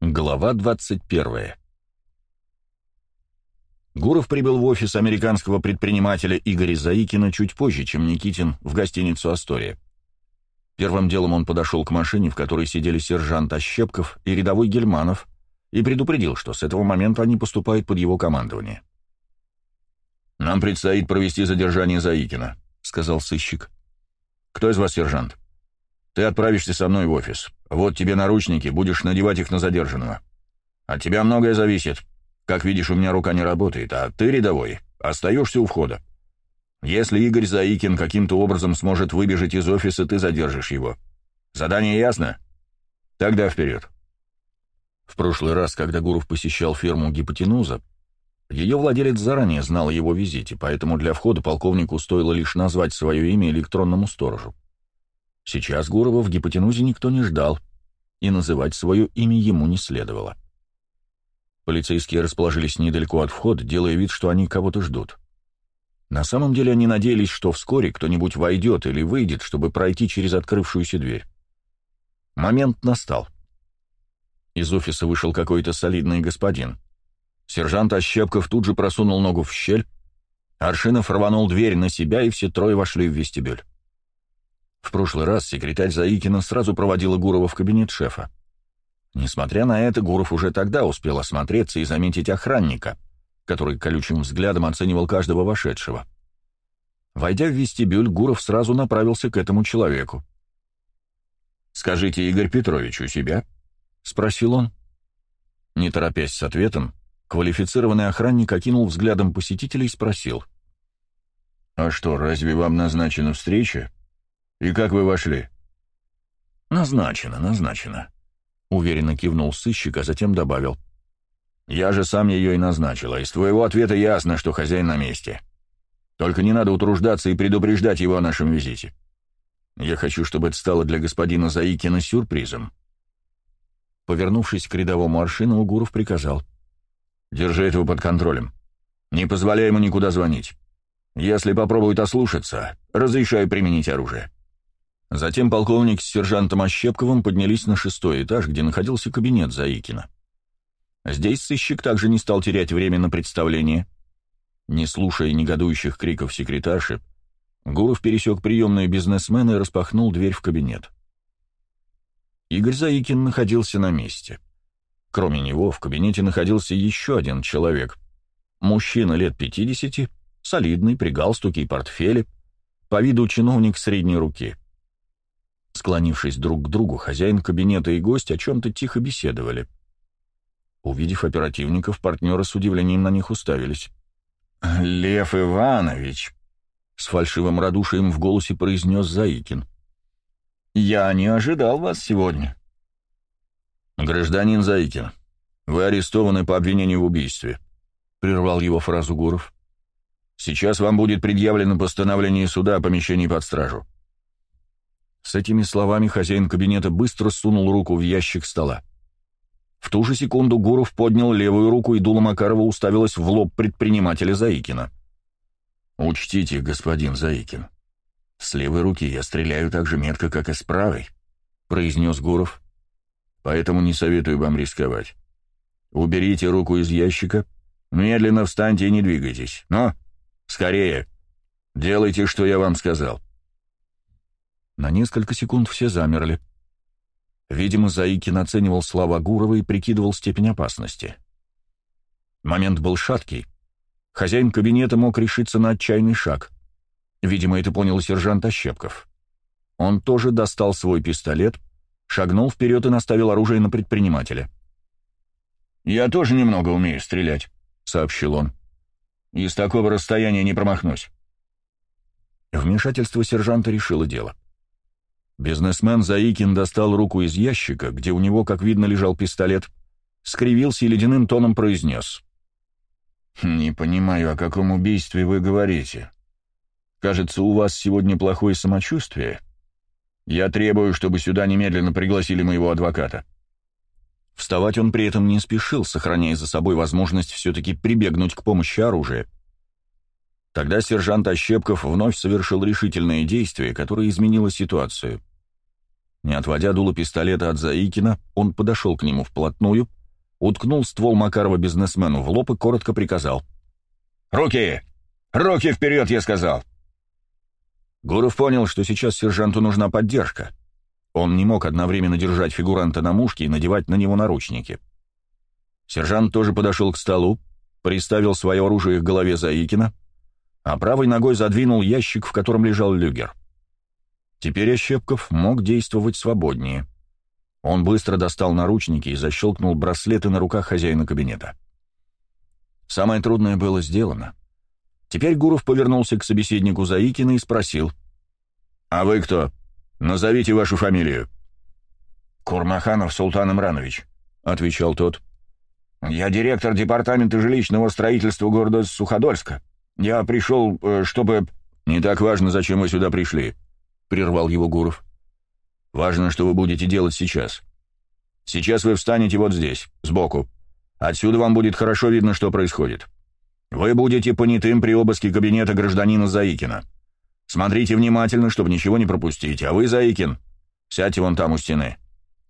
Глава 21 Гуров прибыл в офис американского предпринимателя Игоря Заикина чуть позже, чем Никитин в гостиницу «Астория». Первым делом он подошел к машине, в которой сидели сержант Ощепков и рядовой Гельманов, и предупредил, что с этого момента они поступают под его командование. «Нам предстоит провести задержание Заикина», — сказал сыщик. «Кто из вас сержант?» «Ты отправишься со мной в офис. Вот тебе наручники, будешь надевать их на задержанного. От тебя многое зависит. Как видишь, у меня рука не работает, а ты, рядовой, остаешься у входа. Если Игорь Заикин каким-то образом сможет выбежать из офиса, ты задержишь его. Задание ясно? Тогда вперед». В прошлый раз, когда Гуров посещал ферму гипотенуза, ее владелец заранее знал о его визите, поэтому для входа полковнику стоило лишь назвать свое имя электронному сторожу. Сейчас Гурова в гипотенузе никто не ждал, и называть свое имя ему не следовало. Полицейские расположились недалеко от входа, делая вид, что они кого-то ждут. На самом деле они надеялись, что вскоре кто-нибудь войдет или выйдет, чтобы пройти через открывшуюся дверь. Момент настал. Из офиса вышел какой-то солидный господин. Сержант Ощепков тут же просунул ногу в щель, Аршинов рванул дверь на себя, и все трое вошли в вестибюль. В прошлый раз секретарь Заикина сразу проводила Гурова в кабинет шефа. Несмотря на это, Гуров уже тогда успел осмотреться и заметить охранника, который колючим взглядом оценивал каждого вошедшего. Войдя в вестибюль, Гуров сразу направился к этому человеку. «Скажите, Игорь Петрович, у себя?» — спросил он. Не торопясь с ответом, Квалифицированный охранник окинул взглядом посетителей и спросил. «А что, разве вам назначена встреча? И как вы вошли?» «Назначено, назначено», — уверенно кивнул сыщик, а затем добавил. «Я же сам ее и назначил, а из твоего ответа ясно, что хозяин на месте. Только не надо утруждаться и предупреждать его о нашем визите. Я хочу, чтобы это стало для господина Заикина сюрпризом». Повернувшись к рядовому Аршину, Гуров приказал. — Держи этого под контролем. Не позволяй ему никуда звонить. Если попробует ослушаться, разрешаю применить оружие». Затем полковник с сержантом Ощепковым поднялись на шестой этаж, где находился кабинет Заикина. Здесь сыщик также не стал терять время на представление. Не слушая негодующих криков секретарши, Гуров пересек приемные бизнесмена и распахнул дверь в кабинет. Игорь Заикин находился на месте. Кроме него в кабинете находился еще один человек. Мужчина лет 50, солидный, при галстуке и портфеле, по виду чиновник средней руки. Склонившись друг к другу, хозяин кабинета и гость о чем-то тихо беседовали. Увидев оперативников, партнеры с удивлением на них уставились. «Лев Иванович!» — с фальшивым радушием в голосе произнес Заикин. «Я не ожидал вас сегодня. «Гражданин Заикин, вы арестованы по обвинению в убийстве», — прервал его фразу Гуров. «Сейчас вам будет предъявлено постановление суда о помещении под стражу». С этими словами хозяин кабинета быстро сунул руку в ящик стола. В ту же секунду Гуров поднял левую руку, и дуло Макарова уставилось в лоб предпринимателя Заикина. «Учтите, господин Заикин, с левой руки я стреляю так же метко, как и с правой», — произнес Гуров поэтому не советую вам рисковать. Уберите руку из ящика, медленно встаньте и не двигайтесь. Но, скорее, делайте, что я вам сказал». На несколько секунд все замерли. Видимо, Заикин оценивал слова Гурова и прикидывал степень опасности. Момент был шаткий. Хозяин кабинета мог решиться на отчаянный шаг. Видимо, это понял сержант Ощепков. Он тоже достал свой пистолет, шагнул вперед и наставил оружие на предпринимателя. «Я тоже немного умею стрелять», — сообщил он. «И с такого расстояния не промахнусь». Вмешательство сержанта решило дело. Бизнесмен Заикин достал руку из ящика, где у него, как видно, лежал пистолет, скривился и ледяным тоном произнес. «Не понимаю, о каком убийстве вы говорите. Кажется, у вас сегодня плохое самочувствие?» Я требую, чтобы сюда немедленно пригласили моего адвоката». Вставать он при этом не спешил, сохраняя за собой возможность все-таки прибегнуть к помощи оружия. Тогда сержант Ощепков вновь совершил решительное действие, которое изменило ситуацию. Не отводя дуло пистолета от Заикина, он подошел к нему вплотную, уткнул ствол Макарова бизнесмену в лоб и коротко приказал. «Руки! Руки вперед, я сказал!» Гуров понял, что сейчас сержанту нужна поддержка. Он не мог одновременно держать фигуранта на мушке и надевать на него наручники. Сержант тоже подошел к столу, приставил свое оружие к голове Заикина, а правой ногой задвинул ящик, в котором лежал люгер. Теперь Ощепков мог действовать свободнее. Он быстро достал наручники и защелкнул браслеты на руках хозяина кабинета. Самое трудное было сделано. Теперь Гуров повернулся к собеседнику Заикина и спросил. «А вы кто? Назовите вашу фамилию». «Курмаханов Султан Имранович», — отвечал тот. «Я директор департамента жилищного строительства города Суходольска. Я пришел, э, чтобы...» «Не так важно, зачем вы сюда пришли», — прервал его Гуров. «Важно, что вы будете делать сейчас. Сейчас вы встанете вот здесь, сбоку. Отсюда вам будет хорошо видно, что происходит. Вы будете понятым при обыске кабинета гражданина Заикина. Смотрите внимательно, чтобы ничего не пропустить. А вы, Заикин, сядьте вон там у стены.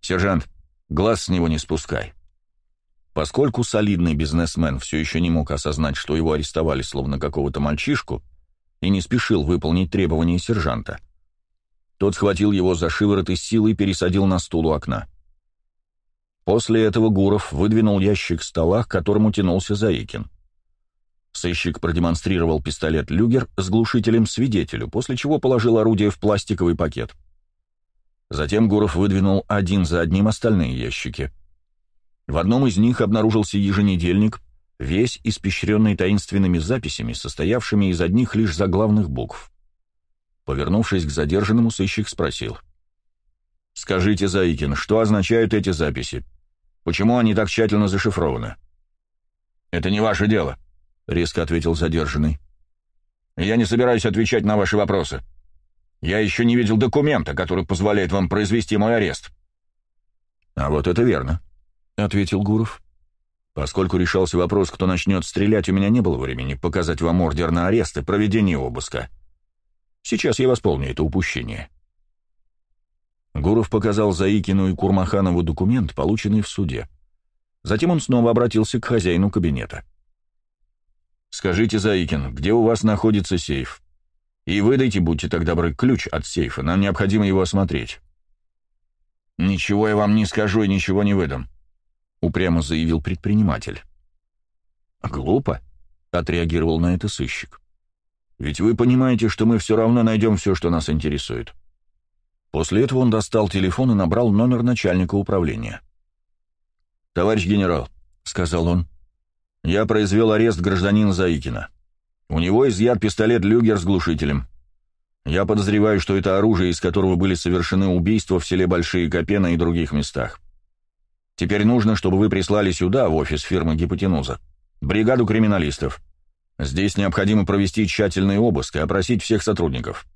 Сержант, глаз с него не спускай». Поскольку солидный бизнесмен все еще не мог осознать, что его арестовали словно какого-то мальчишку, и не спешил выполнить требования сержанта, тот схватил его за шиворот и силой пересадил на стул у окна. После этого Гуров выдвинул ящик стола, к которому тянулся Заикин. Сыщик продемонстрировал пистолет «Люгер» с глушителем свидетелю, после чего положил орудие в пластиковый пакет. Затем Гуров выдвинул один за одним остальные ящики — в одном из них обнаружился еженедельник, весь испещренный таинственными записями, состоявшими из одних лишь заглавных букв. Повернувшись к задержанному, сыщик спросил. «Скажите, Заикин, что означают эти записи? Почему они так тщательно зашифрованы?» «Это не ваше дело», — резко ответил задержанный. «Я не собираюсь отвечать на ваши вопросы. Я еще не видел документа, который позволяет вам произвести мой арест». «А вот это верно», — ответил Гуров. «Поскольку решался вопрос, кто начнет стрелять, у меня не было времени показать вам ордер на арест и проведение обыска. Сейчас я восполню это упущение». Гуров показал Заикину и Курмаханову документ, полученный в суде. Затем он снова обратился к хозяину кабинета. «Скажите, Заикин, где у вас находится сейф? И выдайте, будьте так добры, ключ от сейфа, нам необходимо его осмотреть». «Ничего я вам не скажу и ничего не выдам упрямо заявил предприниматель. «Глупо», — отреагировал на это сыщик. «Ведь вы понимаете, что мы все равно найдем все, что нас интересует». После этого он достал телефон и набрал номер начальника управления. «Товарищ генерал», — сказал он, — «я произвел арест гражданина Заикина. У него изъят пистолет «Люгер» с глушителем. Я подозреваю, что это оружие, из которого были совершены убийства в селе Большие Копена и других местах. Теперь нужно, чтобы вы прислали сюда, в офис фирмы «Гипотенуза», бригаду криминалистов. Здесь необходимо провести тщательный обыск и опросить всех сотрудников».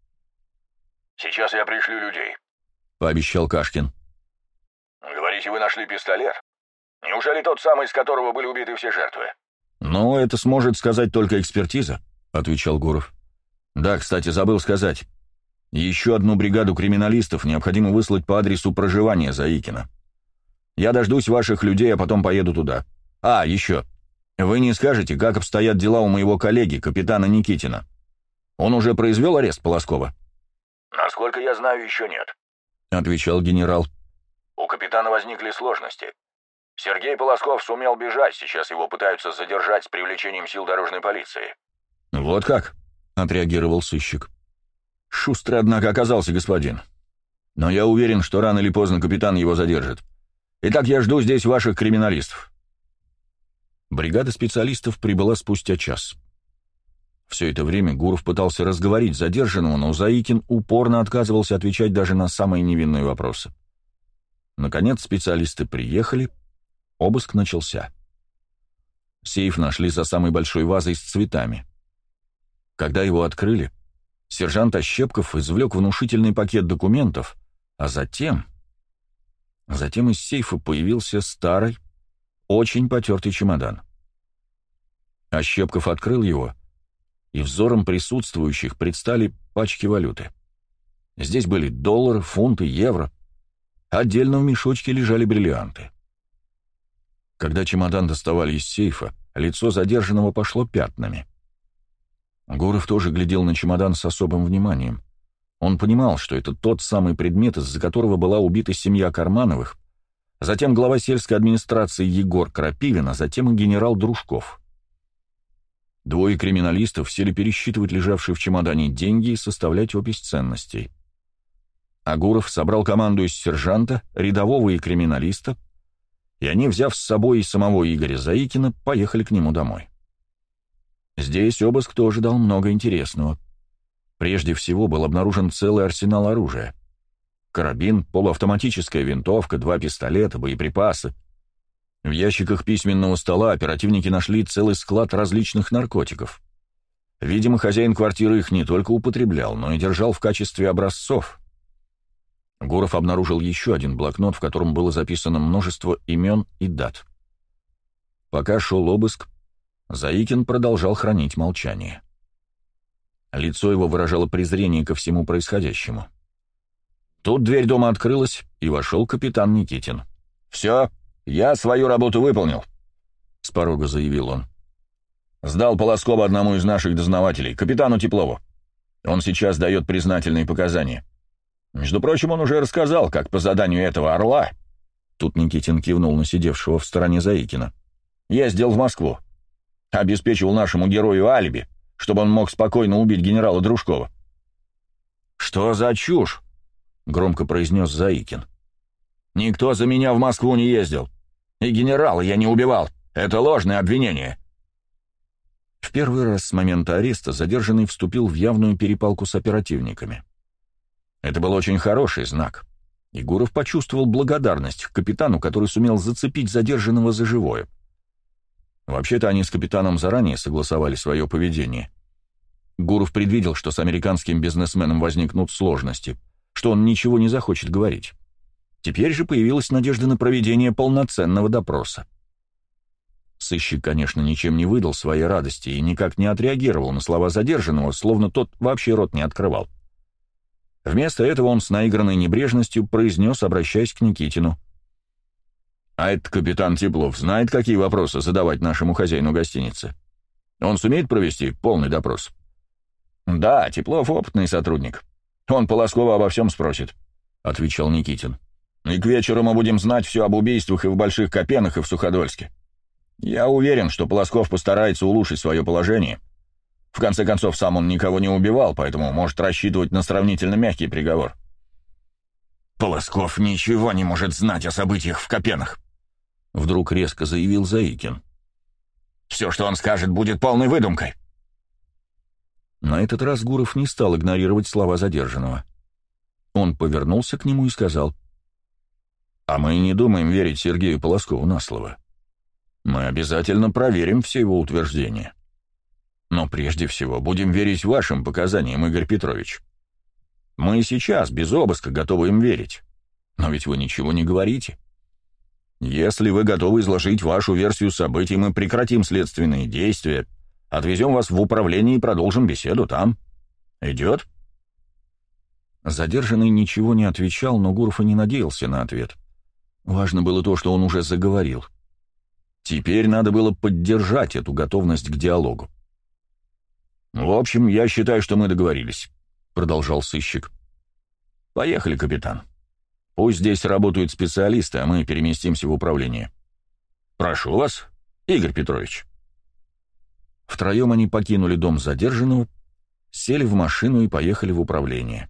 «Сейчас я пришлю людей», — пообещал Кашкин. «Говорите, вы нашли пистолет? Неужели тот самый, из которого были убиты все жертвы?» «Ну, это сможет сказать только экспертиза», — отвечал Гуров. «Да, кстати, забыл сказать. Еще одну бригаду криминалистов необходимо выслать по адресу проживания Заикина. Я дождусь ваших людей, а потом поеду туда. А, еще. Вы не скажете, как обстоят дела у моего коллеги, капитана Никитина? Он уже произвел арест Полоскова?» «Насколько я знаю, еще нет», — отвечал генерал. «У капитана возникли сложности. Сергей Полосков сумел бежать, сейчас его пытаются задержать с привлечением сил дорожной полиции». «Вот как?» — отреагировал сыщик. «Шустрый, однако, оказался господин. Но я уверен, что рано или поздно капитан его задержит. Итак, я жду здесь ваших криминалистов». Бригада специалистов прибыла спустя час. Все это время Гуров пытался разговорить задержанного, но Заикин упорно отказывался отвечать даже на самые невинные вопросы. Наконец специалисты приехали, обыск начался. Сейф нашли за самой большой вазой с цветами. Когда его открыли, сержант Ощепков извлек внушительный пакет документов, а затем Затем из сейфа появился старый, очень потертый чемодан. Ощепков открыл его, и взором присутствующих предстали пачки валюты. Здесь были доллары, фунты, евро, Отдельно в мешочке лежали бриллианты. Когда чемодан доставали из сейфа, лицо задержанного пошло пятнами. Гуров тоже глядел на чемодан с особым вниманием. Он понимал, что это тот самый предмет, из-за которого была убита семья Кармановых, затем глава сельской администрации Егор Крапивин, а затем и генерал Дружков. Двое криминалистов сели пересчитывать лежавшие в чемодане деньги и составлять опись ценностей. Агуров собрал команду из сержанта, рядового и криминалиста, и они, взяв с собой и самого Игоря Заикина, поехали к нему домой. Здесь обыск тоже дал много интересного. Прежде всего был обнаружен целый арсенал оружия. Карабин, полуавтоматическая винтовка, два пистолета, боеприпасы. В ящиках письменного стола оперативники нашли целый склад различных наркотиков. Видимо, хозяин квартиры их не только употреблял, но и держал в качестве образцов. Гуров обнаружил еще один блокнот, в котором было записано множество имен и дат. Пока шел обыск, Заикин продолжал хранить молчание. Лицо его выражало презрение ко всему происходящему. Тут дверь дома открылась, и вошел капитан Никитин. «Все, я свою работу выполнил», — с порога заявил он. «Сдал Полоскова одному из наших дознавателей, капитану Теплову. Он сейчас дает признательные показания. Между прочим, он уже рассказал, как по заданию этого орла...» Тут Никитин кивнул на сидевшего в стороне Заикина. «Ездил в Москву. Обеспечивал нашему герою алиби, чтобы он мог спокойно убить генерала Дружкова. «Что за чушь?» — громко произнес Заикин. «Никто за меня в Москву не ездил. И генерала я не убивал. Это ложное обвинение». В первый раз с момента ареста задержанный вступил в явную перепалку с оперативниками. Это был очень хороший знак. Егоров почувствовал благодарность к капитану, который сумел зацепить задержанного за живое. Вообще-то они с капитаном заранее согласовали свое поведение. Гуров предвидел, что с американским бизнесменом возникнут сложности, что он ничего не захочет говорить. Теперь же появилась надежда на проведение полноценного допроса. Сыщик, конечно, ничем не выдал своей радости и никак не отреагировал на слова задержанного, словно тот вообще рот не открывал. Вместо этого он с наигранной небрежностью произнес, обращаясь к Никитину. А этот капитан Теплов знает, какие вопросы задавать нашему хозяину гостиницы? Он сумеет провести полный допрос? Да, Теплов опытный сотрудник. Он Полоскова обо всем спросит, — отвечал Никитин. И к вечеру мы будем знать все об убийствах и в Больших Копенах, и в Суходольске. Я уверен, что Полосков постарается улучшить свое положение. В конце концов, сам он никого не убивал, поэтому может рассчитывать на сравнительно мягкий приговор. Полосков ничего не может знать о событиях в Копенах, Вдруг резко заявил Заикин. «Все, что он скажет, будет полной выдумкой». На этот раз Гуров не стал игнорировать слова задержанного. Он повернулся к нему и сказал. «А мы не думаем верить Сергею Полоскову на слово. Мы обязательно проверим все его утверждения. Но прежде всего будем верить вашим показаниям, Игорь Петрович. Мы сейчас без обыска готовы им верить. Но ведь вы ничего не говорите. Если вы готовы изложить вашу версию событий, мы прекратим следственные действия, отвезем вас в управление и продолжим беседу там. Идет?» Задержанный ничего не отвечал, но Гуров и не надеялся на ответ. Важно было то, что он уже заговорил. Теперь надо было поддержать эту готовность к диалогу. «В общем, я считаю, что мы договорились», — продолжал сыщик. «Поехали, капитан». Пусть здесь работают специалисты, а мы переместимся в управление. Прошу вас, Игорь Петрович. Втроем они покинули дом задержанного, сели в машину и поехали в управление.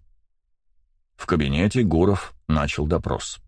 В кабинете Гуров начал допрос.